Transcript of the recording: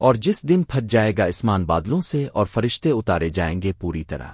اور جس دن پھٹ جائے گا اسمان بادلوں سے اور فرشتے اتارے جائیں گے پوری طرح۔